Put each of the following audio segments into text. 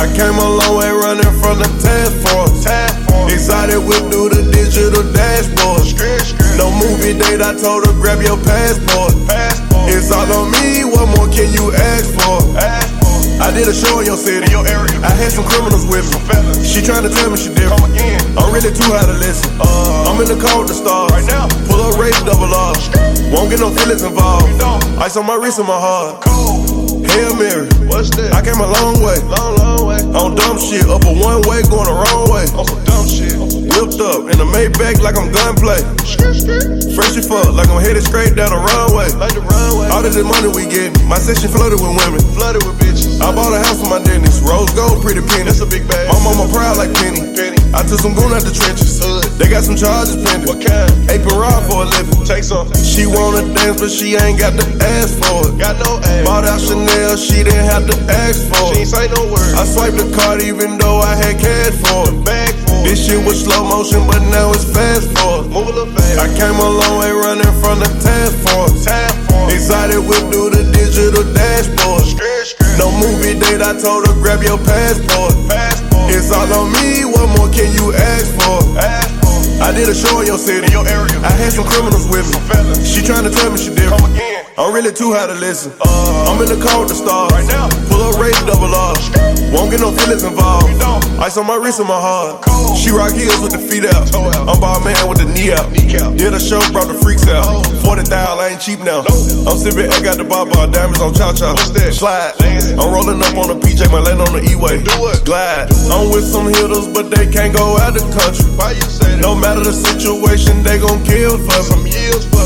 I came a long way running from the task force. Excited whip through the digital dashboard. No movie date, I told her grab your passport. It's all on me, what more can you ask for? I did a show in your city. In your area. I had some criminals with me. fellas. She trying to tell me she different. Come again. I'm really too high to listen. Uh, I'm in the car with the stars. Right now. Pull up, Wraith double R. Won't get no feelings involved. Ice on my wrist and my heart. Hail Mary. What's that? I came a long way. long, long way. On dumb shit, up a one way, going the wrong way. On some dumb shit. Whipped up in the Maybach like I'm gunplay. Fresh as fuck, like I'm headed straight down the runway. Like the runway. All of the money we get, my section flooded with women. Flooded with bitches. I bought a house for my dentist, rose gold, pretty penny. That's a big bag. My mama proud like Penny. I took some goon out the trenches. They got some charges pending. What kind? Apron rod for a living. Take some. She wanna dance, but she ain't got the ass for it. Got no ass. Bought out Chanel, she didn't have to ask for it. She it. ain't say no word. I swiped the card even though I had cash for it. Bag for This shit was slow motion, but now it's fast forward. Move a little fast. I came a long way running from the task force. Time for Excited with the digital dashboard. Skirt, No date, I told her grab your passport. Passport. It's all on me, what more can you ask for? Passport. I did a show in your city. In your area. I had some criminals with me. She trying to tell me she Come different. again. I'm really too high to listen. Uh, I'm in the car with the stars. Right now. Pull up Wraith double R. Won't get no feelings involved. Ice on my wrist and my heart. Cool. She rock heels with the feet out. Out. I'm ball man with the knee out. Kneecap. Did a show, brought the freaks out. Oh. 40 thou, I ain't cheap now. I'm sipping, I got the bar bar, diamonds on chow chow. What's that? Slide. I'm rolling up on the PJ, my land on the E-way. Do it. Glide. I'm with some hitters, but they can't go out the country. Why you say? No matter the situation, they gon' kill for Some me.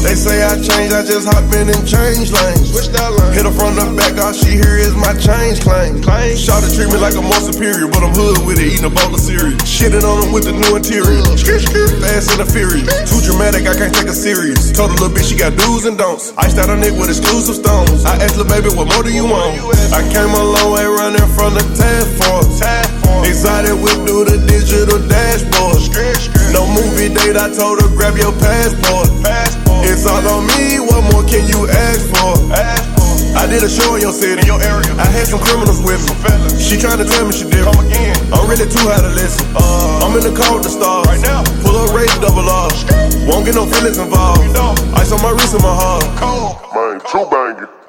They say I changed, I just hop in and change lanes. Switch that line. Hit her from the back, all she hear is my change claim. Claim. Shot to treat me like I'm more superior, but I'm hood with it, eating a bowl of cereal. Shitting on them with the new interior. Fast and the furious. Too dramatic, I can't take her serious. Told a little bitch she got do's and don'ts. Iced out her neck with exclusive stones. I asked little baby, what more do you want? I came a long way running from the task force. Excited whip through the digital dashboard. No movie date, I told her grab your passport. Passport. It's all on me, what more can you ask for? I did a show in your city. In your area. I had some criminals with me. fellas. She trying to tell me she different. again. I'm really too high to listen. Uh, I'm in the with the stars. Right now. Up Wraith double R. Won't get no feelings involved. Ice on my wrist and my heart. Man, too banging.